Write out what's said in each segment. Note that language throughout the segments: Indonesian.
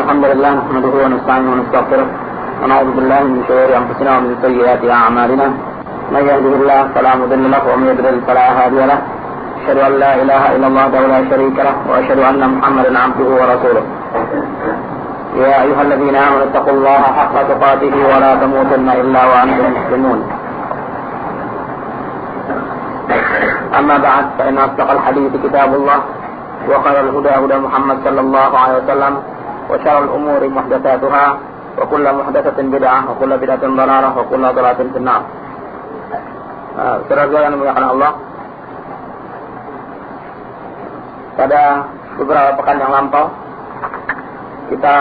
الحمد لله نحمده ونستعينه ونستغفره ونعوذ بالله من شرور أنفسنا ومن سيئات أعمالنا. من يهده الله فلا مضل له ومن يضلل فلا هادي له. أشهد أن لا إله إلا الله وحده لا شريك له وأشهد أن محمدا عبده ورسوله. يا أيها الذين آمنوا اتقوا الله حق تقاته ولا تموتن إلا وأنتم مسلمون. أما بعد فإن أصدق الحديث كتاب الله وخير الهدى هدى محمد صلى الله عليه وسلم. وشر الأمور محدثاتها وكل محدثة بدعة وكل بدعة ضلالة وكل ضلالة في النار Saudara yang dimuliakan Allah Pada beberapa pekan yang lampau Kita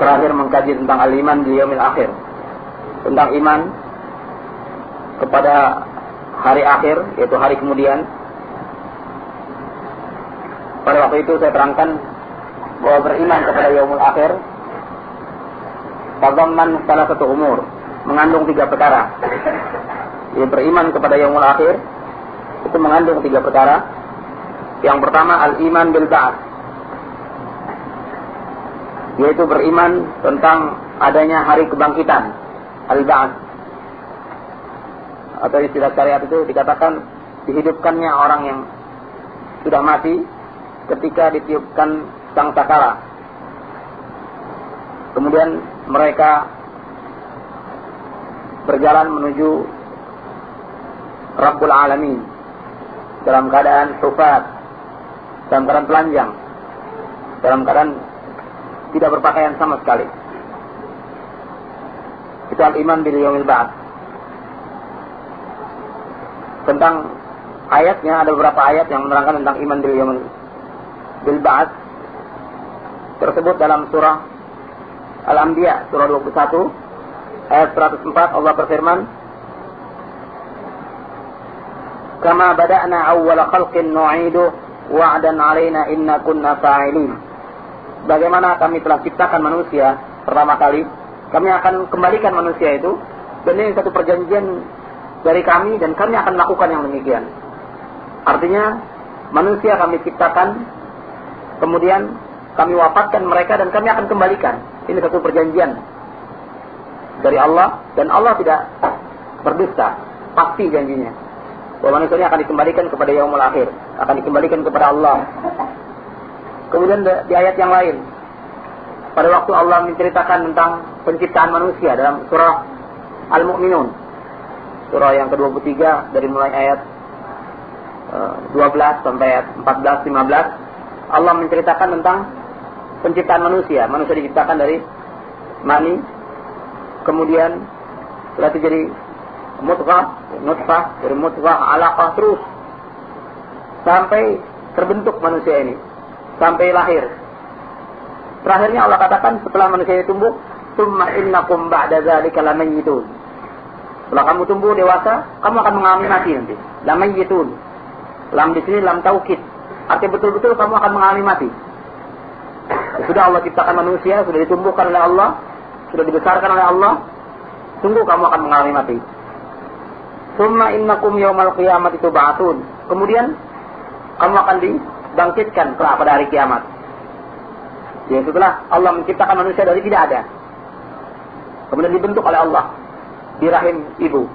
terakhir mengkaji tentang al-iman di yaumil akhir Tentang iman kepada hari akhir Yaitu hari kemudian Pada waktu itu saya terangkan bahwa beriman kepada yaumul akhir tadamman salah satu umur mengandung tiga perkara. Ya, beriman kepada yaumul akhir itu mengandung tiga perkara. Yang pertama al-iman bil ba'ats yaitu beriman tentang adanya hari kebangkitan al-ba'ats. Atau istilah syariat itu dikatakan dihidupkannya orang yang sudah mati ketika ditiupkan sang sakara. Kemudian mereka berjalan menuju Rabbul Alamin dalam keadaan sufat, dalam keadaan telanjang, dalam keadaan tidak berpakaian sama sekali. Itu al-iman bil yaumil ba'd. Tentang ayatnya ada beberapa ayat yang menerangkan tentang iman bil yaumil bil ba'd tersebut dalam surah Al-Anbiya surah 21 ayat 104 Allah berfirman Kama bada'na awwala khalqin nu'idu wa'dan 'alaina inna kunna fa'ilin. Bagaimana kami telah ciptakan manusia pertama kali kami akan kembalikan manusia itu dan ini satu perjanjian dari kami dan kami akan lakukan yang demikian. Artinya manusia kami ciptakan kemudian kami wafatkan mereka dan kami akan kembalikan. Ini satu perjanjian dari Allah dan Allah tidak berdusta, pasti janjinya. Bahwa manusia ini akan dikembalikan kepada yaumul akhir, akan dikembalikan kepada Allah. Kemudian di ayat yang lain, pada waktu Allah menceritakan tentang penciptaan manusia dalam surah Al-Mu'minun, surah yang ke-23 dari mulai ayat 12 eh, sampai ayat 14 15 Allah menceritakan tentang penciptaan manusia. Manusia diciptakan dari mani, kemudian setelah itu jadi mutfah, nutfah, dari mutfah, alaqah terus sampai terbentuk manusia ini, sampai lahir. Terakhirnya Allah katakan setelah manusia ini tumbuh, summa innakum ba'da dzalika lamayyitun. Setelah kamu tumbuh dewasa, kamu akan mengalami mati nanti. Lamayyitun. Lam di sini lam taukid. Artinya betul-betul kamu akan mengalami mati. Sudah Allah ciptakan manusia, sudah ditumbuhkan oleh Allah, sudah dibesarkan oleh Allah, tunggu kamu akan mengalami mati. Summa innakum yaumal itu ba'atun. Kemudian kamu akan dibangkitkan pada hari kiamat. Jadi setelah Allah menciptakan manusia dari tidak ada. Kemudian dibentuk oleh Allah di rahim ibu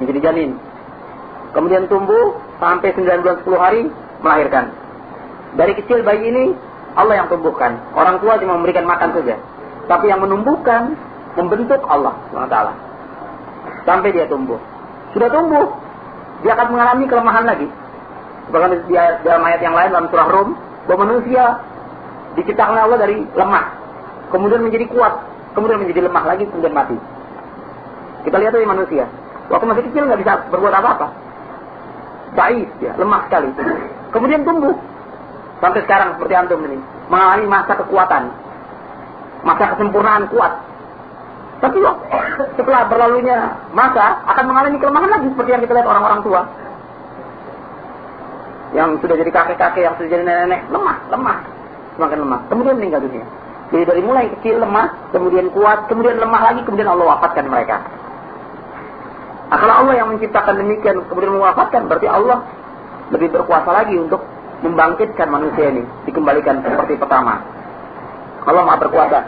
menjadi janin. Kemudian tumbuh sampai 9 bulan 10 hari melahirkan. Dari kecil bayi ini Allah yang tumbuhkan. Orang tua cuma memberikan makan saja. Tapi yang menumbuhkan, membentuk Allah SWT. Sampai dia tumbuh. Sudah tumbuh, dia akan mengalami kelemahan lagi. Bahkan di dalam ayat yang lain dalam surah Rum, bahwa manusia diciptakan Allah dari lemah. Kemudian menjadi kuat, kemudian menjadi lemah lagi, kemudian mati. Kita lihat dari manusia. Waktu masih kecil nggak bisa berbuat apa-apa. Baik, ya, lemah sekali. Kemudian tumbuh, Sampai sekarang seperti antum ini. Mengalami masa kekuatan. Masa kesempurnaan kuat. Tapi loh, setelah berlalunya masa akan mengalami kelemahan lagi seperti yang kita lihat orang-orang tua. Yang sudah jadi kakek-kakek, yang sudah jadi nenek-nenek, lemah, lemah. Semakin lemah. Kemudian meninggal dunia. Jadi dari mulai kecil lemah, kemudian kuat, kemudian lemah lagi, kemudian Allah wafatkan mereka. Nah, Allah yang menciptakan demikian, kemudian mewafatkan, berarti Allah lebih berkuasa lagi untuk membangkitkan manusia ini, dikembalikan seperti pertama. Allah Maha berkuasa.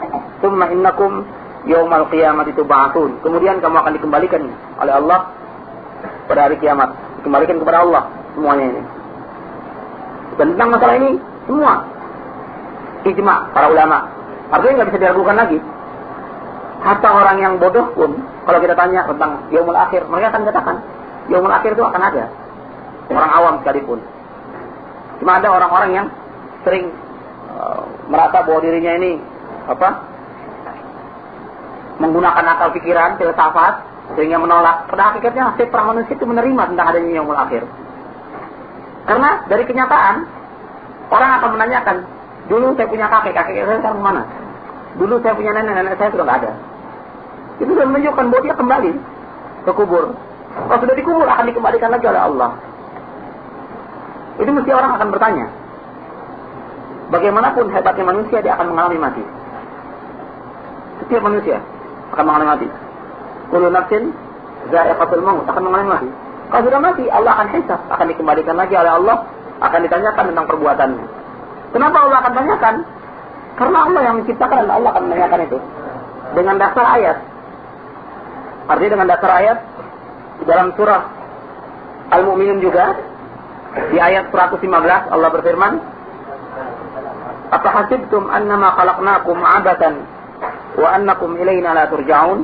Summa innakum yaumal qiyamati tub'atsun. Kemudian kamu akan dikembalikan oleh Allah pada hari kiamat. Dikembalikan kepada Allah semuanya ini. Dan tentang masalah ini semua ijma para ulama. Artinya nggak bisa diragukan lagi. Hatta orang yang bodoh pun, kalau kita tanya tentang yaumul akhir, mereka akan katakan, yaumul akhir itu akan ada. Orang awam sekalipun. Cuma ada orang-orang yang sering uh, merasa bahwa dirinya ini apa menggunakan akal pikiran, filsafat, sehingga menolak. Pada hakikatnya fitrah manusia itu menerima tentang adanya yaumul akhir. Karena dari kenyataan, orang akan menanyakan, dulu saya punya kakek, kakek saya sekarang mana? Dulu saya punya nenek, nenek saya sudah nggak ada. Itu sudah menunjukkan bahwa dia kembali ke kubur. Kalau sudah dikubur akan dikembalikan lagi oleh Allah. Itu mesti orang akan bertanya. Bagaimanapun hebatnya manusia dia akan mengalami mati. Setiap manusia akan mengalami mati. Kullu nafsin za'iqatul maut akan mengalami mati. Kalau sudah mati Allah akan hisab, akan dikembalikan lagi oleh Allah, akan ditanyakan tentang perbuatannya. Kenapa Allah akan tanyakan? Karena Allah yang menciptakan dan Allah akan menanyakan itu. Dengan dasar ayat. Artinya dengan dasar ayat dalam surah Al-Mu'minun juga di ayat 115 Allah berfirman Apa hasibtum annama khalaqnakum abatan wa annakum ilaina la turja'un?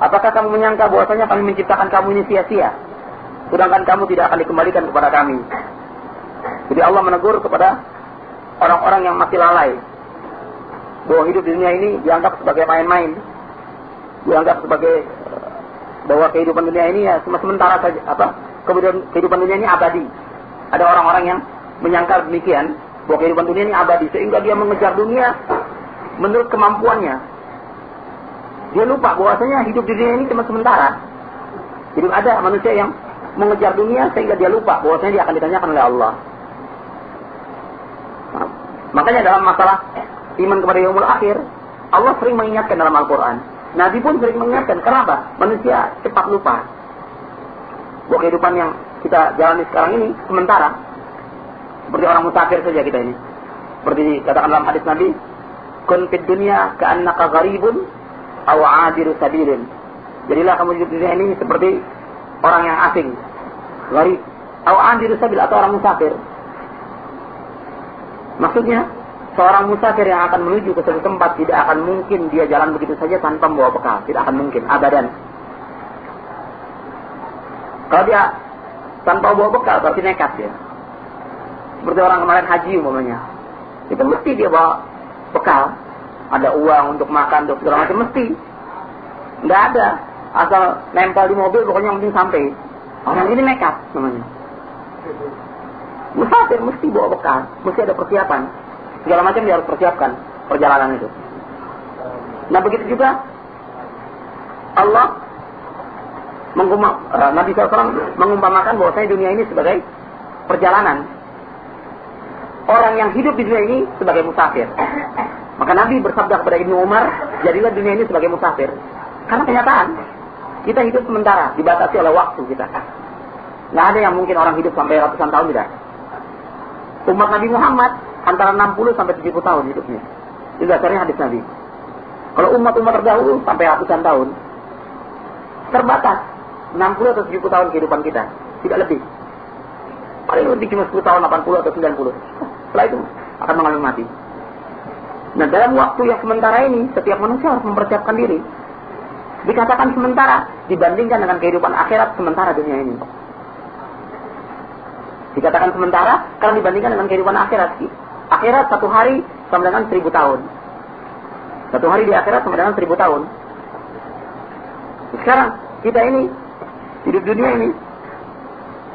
Apakah kamu menyangka bahwasanya kami menciptakan kamu ini sia-sia? Sedangkan kamu tidak akan dikembalikan kepada kami. Jadi Allah menegur kepada orang-orang yang masih lalai bahwa hidup di dunia ini dianggap sebagai main-main dianggap sebagai bahwa kehidupan dunia ini ya cuma sementara saja apa kemudian kehidupan dunia ini abadi ada orang-orang yang menyangka demikian bahwa kehidupan dunia ini abadi sehingga dia mengejar dunia menurut kemampuannya dia lupa bahwasanya hidup di dunia ini cuma sementara jadi ada manusia yang mengejar dunia sehingga dia lupa bahwasanya dia akan ditanyakan oleh Allah nah, makanya dalam masalah iman kepada yaumul akhir, Allah sering mengingatkan dalam Al-Quran. Nabi pun sering mengingatkan. Kenapa? Manusia cepat lupa. Bahwa kehidupan yang kita jalani sekarang ini sementara. Seperti orang musafir saja kita ini. Seperti dikatakan dalam hadis Nabi, Kun fid dunya ka'annaka gharibun aw 'abiru sabilin. Jadilah kamu hidup di dunia ini seperti orang yang asing. Gharib. Aw 'abiru sabil atau orang musafir. Maksudnya, seorang musafir yang akan menuju ke suatu tempat tidak akan mungkin dia jalan begitu saja tanpa membawa bekal. Tidak akan mungkin, abadan. Kalau dia tanpa bawa bekal berarti nekat dia. Seperti orang kemarin haji umpamanya. Itu mesti dia bawa bekal. Ada uang untuk makan, untuk segala macam mesti. Tidak ada. Asal nempel di mobil pokoknya yang penting sampai. Orang ini nekat namanya. Musafir mesti bawa bekal, mesti ada persiapan segala macam dia harus persiapkan perjalanan itu. Nah begitu juga Allah uh, Nabi SAW mengumpamakan bahwasanya dunia ini sebagai perjalanan. Orang yang hidup di dunia ini sebagai musafir. Maka Nabi bersabda kepada Ibnu Umar, jadilah dunia ini sebagai musafir. Karena kenyataan, kita hidup sementara, dibatasi oleh waktu kita. Nggak ada yang mungkin orang hidup sampai ratusan tahun tidak. Umat Nabi Muhammad antara 60 sampai 70 tahun hidupnya. Itu dasarnya hadis Nabi. Kalau umat-umat terdahulu sampai ratusan tahun, terbatas 60 atau 70 tahun kehidupan kita, tidak lebih. Paling lebih cuma 10 tahun, 80 atau 90. Setelah itu akan mengalami mati. Nah dalam waktu yang sementara ini, setiap manusia harus mempersiapkan diri. Dikatakan sementara dibandingkan dengan kehidupan akhirat sementara dunia ini. Dikatakan sementara karena dibandingkan dengan kehidupan akhirat akhirat satu hari sama dengan seribu tahun. Satu hari di akhirat sama dengan seribu tahun. Sekarang kita ini hidup dunia ini.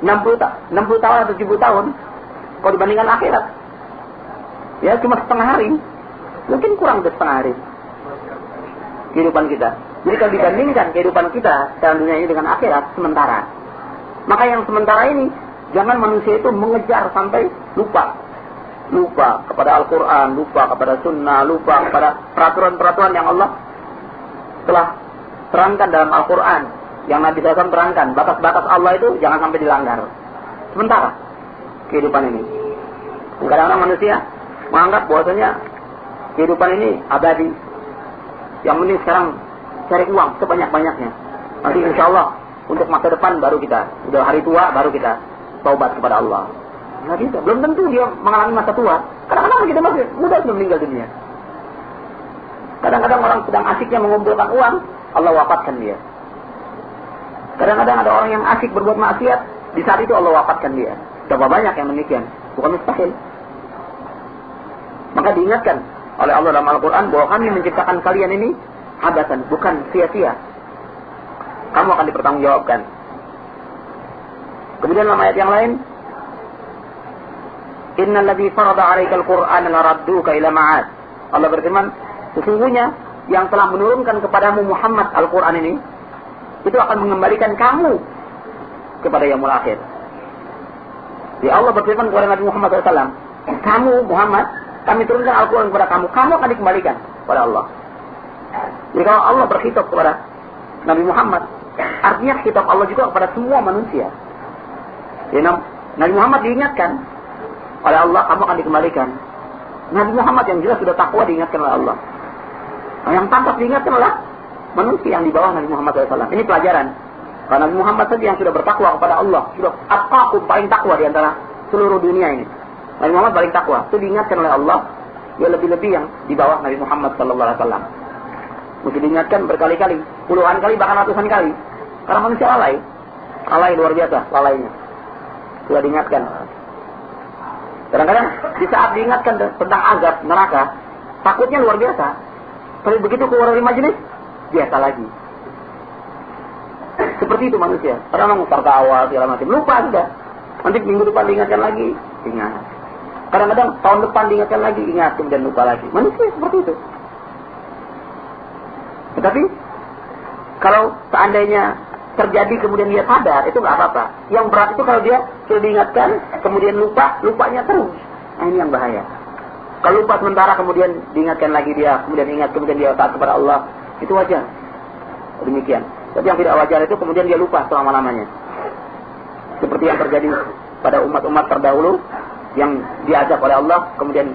60, ta 60 tahun atau 70 tahun kalau dibandingkan akhirat. Ya cuma setengah hari. Mungkin kurang dari setengah hari. Kehidupan kita. Jadi kalau dibandingkan kehidupan kita dalam dunia ini dengan akhirat sementara. Maka yang sementara ini jangan manusia itu mengejar sampai lupa. Lupa kepada Al-Quran, lupa kepada Sunnah, lupa kepada peraturan-peraturan yang Allah telah terangkan dalam Al-Quran. Yang Nabi SAW terangkan, batas-batas Allah itu jangan sampai dilanggar. Sementara kehidupan ini. Kadang-kadang manusia menganggap bahwasanya kehidupan ini abadi. Yang penting sekarang cari uang sebanyak-banyaknya. Nanti insya Allah untuk masa depan baru kita, udah hari tua baru kita taubat kepada Allah. Nah bisa. Belum tentu dia mengalami masa tua. Kadang-kadang kita masih muda sudah meninggal dunia. Kadang-kadang orang sedang asiknya mengumpulkan uang, Allah wafatkan dia. Kadang-kadang ada orang yang asik berbuat maksiat, di saat itu Allah wafatkan dia. Berapa banyak yang demikian? Bukan mustahil. Maka diingatkan oleh Allah dalam Al-Quran bahwa kami menciptakan kalian ini habasan, bukan sia-sia. Kamu akan dipertanggungjawabkan. Kemudian dalam ayat yang lain, Innal ladzi farada 'alaikal Qur'ana laradduka ila ma'ad. Allah berfirman, sesungguhnya yang telah menurunkan kepadamu Muhammad Al-Qur'an ini itu akan mengembalikan kamu kepada yang akhir. Ya Allah berfirman kepada Nabi Muhammad SAW, kamu Muhammad, kami turunkan Al-Quran kepada kamu, kamu akan dikembalikan kepada Allah. Jadi kalau Allah berkitab kepada Nabi Muhammad, artinya kitab Allah juga kepada semua manusia. Ya, Nabi Muhammad diingatkan oleh Allah, kamu akan dikembalikan. Nabi Muhammad yang jelas sudah takwa diingatkan oleh Allah. Yang tampak diingatkan oleh manusia yang di bawah Nabi Muhammad SAW. Ini pelajaran. Karena Nabi Muhammad saja yang sudah bertakwa kepada Allah, sudah aku paling takwa di antara seluruh dunia ini. Nabi Muhammad paling takwa. Itu diingatkan oleh Allah, ya lebih-lebih yang di bawah Nabi Muhammad Wasallam. Mesti diingatkan berkali-kali, puluhan kali, bahkan ratusan kali. Karena manusia lalai, lalai luar biasa, lalainya. Sudah diingatkan. Kadang-kadang di saat diingatkan tentang azab neraka, takutnya luar biasa. Tapi begitu keluar dari majelis, biasa lagi. Seperti itu manusia. Karena memang tertawa segala macam. Lupa sudah. Nanti minggu depan diingatkan lagi, ingat. Kadang-kadang tahun depan diingatkan lagi, ingat kemudian lupa lagi. Manusia seperti itu. Tetapi kalau seandainya terjadi kemudian dia sadar, itu nggak apa-apa. Yang berat itu kalau dia sudah diingatkan, kemudian lupa, lupanya terus. Nah ini yang bahaya. Kalau lupa sementara kemudian diingatkan lagi dia, kemudian ingat, kemudian dia taat kepada Allah, itu wajar. Demikian. Tapi yang tidak wajar itu kemudian dia lupa selama-lamanya. Seperti yang terjadi pada umat-umat terdahulu yang diajak oleh Allah, kemudian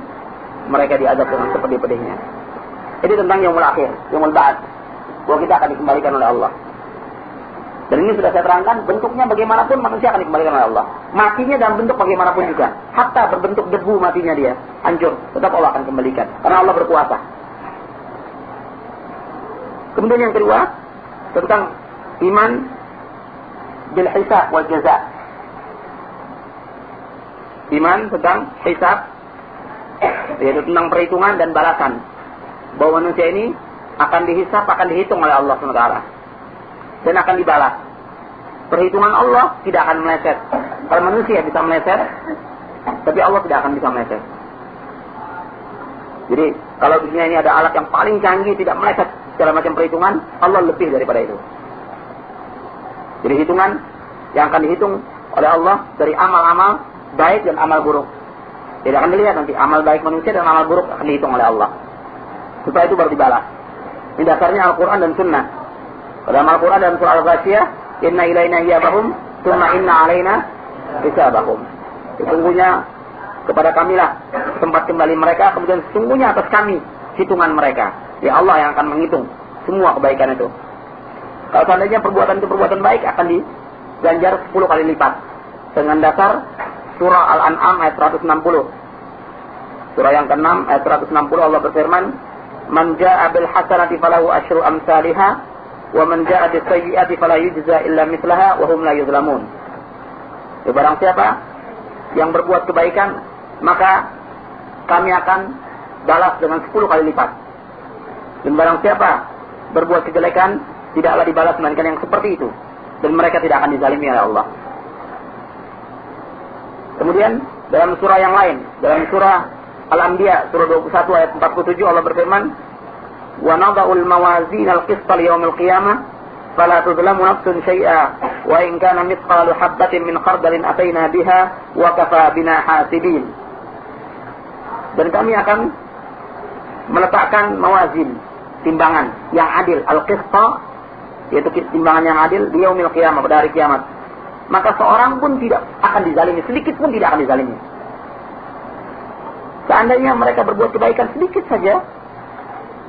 mereka diajak dengan sepedih-pedihnya. Ini tentang yang akhir, yang ba'ad. Bahwa kita akan dikembalikan oleh Allah. Dan ini sudah saya terangkan, bentuknya bagaimanapun manusia akan dikembalikan oleh Allah. Matinya dalam bentuk bagaimanapun juga. Hatta berbentuk debu matinya dia, hancur. Tetap Allah akan kembalikan. Karena Allah berkuasa. Kemudian yang kedua, tentang iman bil hisab wal jaza. Iman tentang hisab yaitu tentang perhitungan dan balasan. Bahwa manusia ini akan dihisap, akan dihitung oleh Allah SWT. Dan akan dibalas. Perhitungan Allah tidak akan meleset. Kalau manusia bisa meleset, tapi Allah tidak akan bisa meleset. Jadi kalau dunia ini ada alat yang paling canggih tidak meleset segala macam perhitungan, Allah lebih daripada itu. Jadi hitungan yang akan dihitung oleh Allah dari amal-amal baik dan amal buruk. Jadi akan dilihat nanti amal baik manusia dan amal buruk akan dihitung oleh Allah. Supaya itu baru dibalas. Ini dasarnya Al-Quran dan Sunnah. Dalam Al-Quran dan Surah Al-Ghashiyah, Inna ilayna iyabahum, Thumma inna alayna hisabahum. Sesungguhnya kepada kamilah tempat kembali mereka, kemudian sesungguhnya atas kami hitungan mereka. Ya Allah yang akan menghitung semua kebaikan itu. Kalau seandainya perbuatan itu perbuatan baik akan diganjar 10 kali lipat. Dengan dasar surah Al-An'am ayat 160. Surah yang ke-6 ayat 160 Allah berfirman, "Man jaa'a bil hasanati falahu asyru amsalha wa man jaa'a bis sayyi'ati fala yujza illa mithlaha wa hum la yuzlamun." Ya, barang siapa yang berbuat kebaikan, maka kami akan balas dengan 10 kali lipat. Dan barang siapa berbuat kejelekan, tidaklah dibalas melainkan yang seperti itu. Dan mereka tidak akan dizalimi oleh Allah. Kemudian dalam surah yang lain, dalam surah Al-Anbiya surah 21 ayat 47 Allah berfirman, "Wa nada'ul mawazin al-qista li yaumil qiyamah fala tuzlamu nafsun syai'a wa in kana mithqalu habatin min khardalin ataina biha wa kafa bina hasibin." Dan kami akan meletakkan mawazin timbangan yang adil al-qista yaitu timbangan yang adil di yaumil qiyamah pada kiamat maka seorang pun tidak akan dizalimi sedikit pun tidak akan dizalimi Seandainya mereka berbuat kebaikan sedikit saja,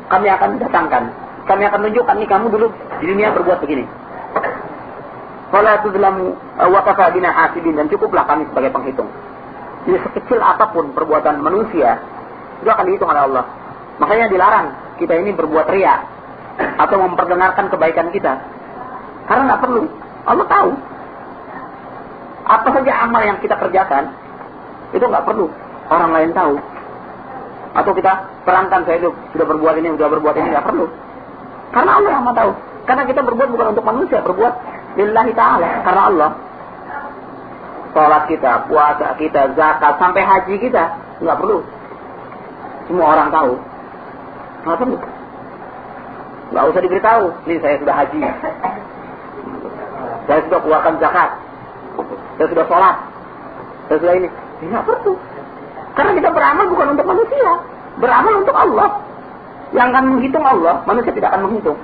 kami akan datangkan. Kami akan tunjukkan nih kamu dulu di dunia berbuat begini. Fala tuzlamu wa kafa bina hasibin dan cukuplah kami sebagai penghitung. Jadi sekecil apa pun perbuatan manusia itu akan dihitung oleh Allah. Makanya dilarang kita ini berbuat ria atau memperdengarkan kebaikan kita. Karena nggak perlu. Allah tahu. Apa saja amal yang kita kerjakan itu nggak perlu orang lain tahu atau kita terangkan saya itu sudah berbuat ini, sudah berbuat ini, nggak perlu. Karena Allah yang tahu. Karena kita berbuat bukan untuk manusia, berbuat lillahi ta'ala, karena Allah. Sholat kita, puasa kita, zakat, sampai haji kita, nggak perlu. Semua orang tahu. Nggak perlu. Nggak usah diberitahu, ini saya sudah haji. Saya sudah keluarkan zakat. Saya sudah sholat. Saya sudah ini. Nggak perlu. Karena kita beramal bukan untuk manusia, beramal untuk Allah. Yang akan menghitung Allah, manusia tidak akan menghitung.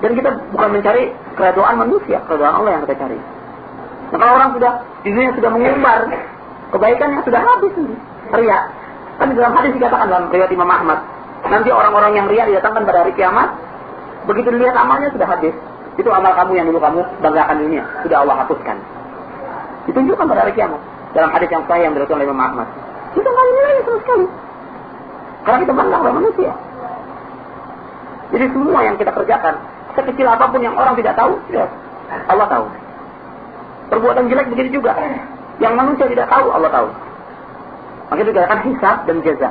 Dan kita bukan mencari keredoan manusia, keredoan Allah yang kita cari. Nah kalau orang sudah di dunia sudah mengumbar kebaikannya sudah habis ini, ria. Kan dalam hadis dikatakan dalam riwayat Imam Ahmad, nanti orang-orang yang ria didatangkan pada hari kiamat, begitu dilihat amalnya sudah habis. Itu amal kamu yang dulu kamu banggakan dunia, sudah Allah hapuskan. Ditunjukkan pada hari kiamat dalam hadis yang sahih yang diriwayatkan oleh Imam Ahmad. Kita nggak nilai sama sekali. Karena kita bangga oleh manusia. Jadi semua yang kita kerjakan, sekecil apa pun yang orang tidak tahu, ya, Allah tahu. Perbuatan jelek begitu juga. Yang manusia tidak tahu, Allah tahu. Maka itu dikatakan hisab dan jaza.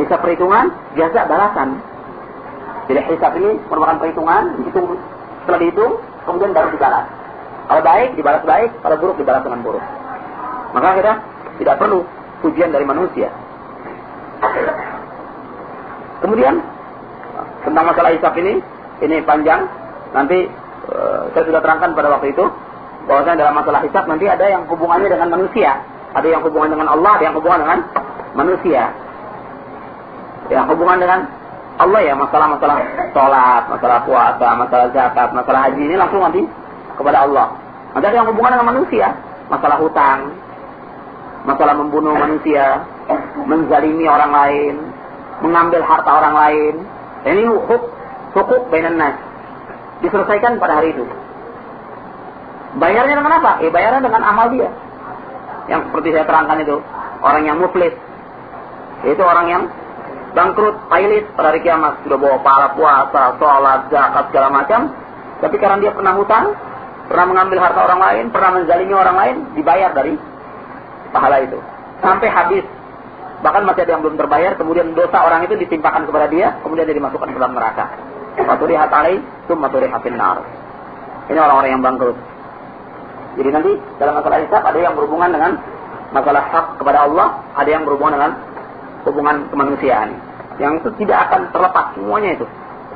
Hisab perhitungan, jaza balasan. Jadi hisab ini merupakan perhitungan, dihitung, setelah dihitung, kemudian baru dibalas. Kalau baik, dibalas baik. Kalau buruk, dibalas dengan buruk. Maka kita tidak perlu pujian dari manusia. Kemudian tentang masalah hisab ini, ini panjang. Nanti uh, saya sudah terangkan pada waktu itu bahwasanya dalam masalah hisab nanti ada yang hubungannya dengan manusia, ada yang hubungan dengan Allah, ada yang hubungan dengan manusia. Yang hubungan dengan Allah ya masalah-masalah sholat, masalah puasa, masalah zakat, masalah haji ini langsung nanti kepada Allah. Ada yang hubungan dengan manusia, masalah hutang, masalah membunuh manusia, menzalimi orang lain, mengambil harta orang lain. Ini hukuk hukuk bainan nas. Diselesaikan pada hari itu. Bayarnya dengan apa? Eh bayarnya dengan amal dia. Yang seperti saya terangkan itu, orang yang muflis. Itu orang yang bangkrut, pailit pada hari kiamat. Sudah bawa para puasa, sholat, zakat, segala macam. Tapi karena dia pernah hutang, pernah mengambil harta orang lain, pernah menzalimi orang lain, dibayar dari pahala itu. Sampai habis. Bahkan masih ada yang belum terbayar, kemudian dosa orang itu ditimpakan kepada dia, kemudian dia dimasukkan ke dalam neraka. Faturi hatalai, maturi hafin nar. Ini orang-orang yang bangkrut. Jadi nanti dalam masalah hisab ada yang berhubungan dengan masalah hak kepada Allah, ada yang berhubungan dengan hubungan kemanusiaan. Yang itu tidak akan terlepas semuanya itu.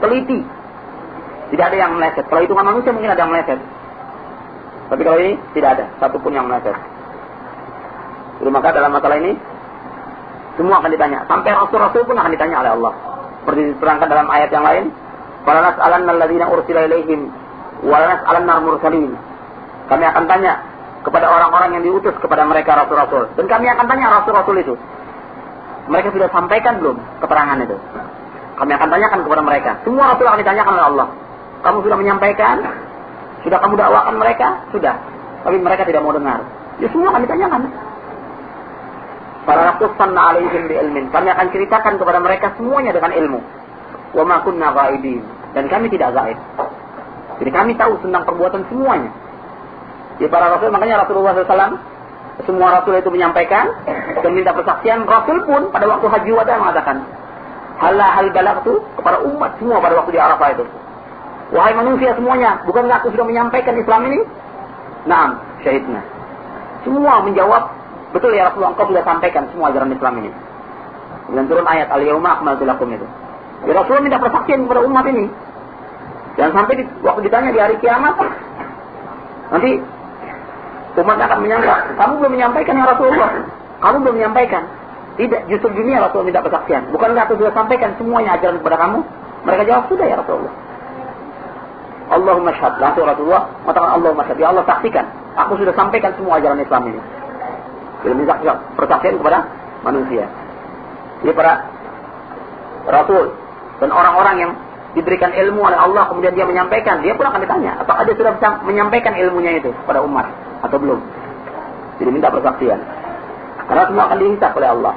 Teliti. Tidak ada yang meleset. Kalau hitungan manusia mungkin ada yang meleset. Tapi kalau ini tidak ada satupun yang meleset. Jadi maka dalam masalah ini semua akan ditanya. Sampai Rasul-Rasul pun akan ditanya oleh Allah. Seperti diterangkan dalam ayat yang lain. Walanas alanna alladzina ursila ilaihim walanas alanna mursalin. Kami akan tanya kepada orang-orang yang diutus kepada mereka rasul-rasul. Dan kami akan tanya rasul-rasul itu. Mereka sudah sampaikan belum keterangan itu? Kami akan tanyakan kepada mereka. Semua rasul akan ditanyakan oleh Allah. Kamu sudah menyampaikan? Sudah kamu dakwakan mereka? Sudah. Tapi mereka tidak mau dengar. Ya semua akan ditanyakan. Para naqussanna alaihim bi ilmin. Kami akan ceritakan kepada mereka semuanya dengan ilmu. Wa ma kunna. Dan kami tidak gaib. Jadi kami tahu tentang perbuatan semuanya. Jadi para rasul makanya Rasulullah SAW semua rasul itu menyampaikan dan minta persaksian. Rasul pun pada waktu haji wada mengatakan, Halah hal balak itu kepada umat semua pada waktu di Arafah itu. Wahai manusia semuanya, bukankah aku sudah menyampaikan Islam ini? Naam, syahidna. Semua menjawab, Betul ya Rasulullah, engkau sudah sampaikan semua ajaran Islam ini. Dan turun ayat al-yauma akmaltu lakum itu. Ya Rasulullah minta persaksian kepada umat ini. Dan sampai di, waktu ditanya di hari kiamat, nanti umatnya akan menyangka, kamu belum menyampaikan ya Rasulullah. Kamu belum menyampaikan. Tidak, justru dunia Rasulullah tidak kesaksian. Bukankah aku sudah sampaikan semuanya ajaran kepada kamu? Mereka jawab, sudah ya Rasulullah. Allahumma syahad. Langsung nah, Rasulullah mengatakan Allahumma syahad. Ya Allah saksikan. Aku sudah sampaikan semua ajaran Islam ini. Belum disaksikan. persaksian kepada manusia. Jadi para Rasul dan orang-orang yang diberikan ilmu oleh Allah kemudian dia menyampaikan. Dia pun akan ditanya. Apakah dia sudah menyampaikan ilmunya itu kepada umat atau belum. Jadi minta persaksian. Karena semua akan dihisap oleh Allah.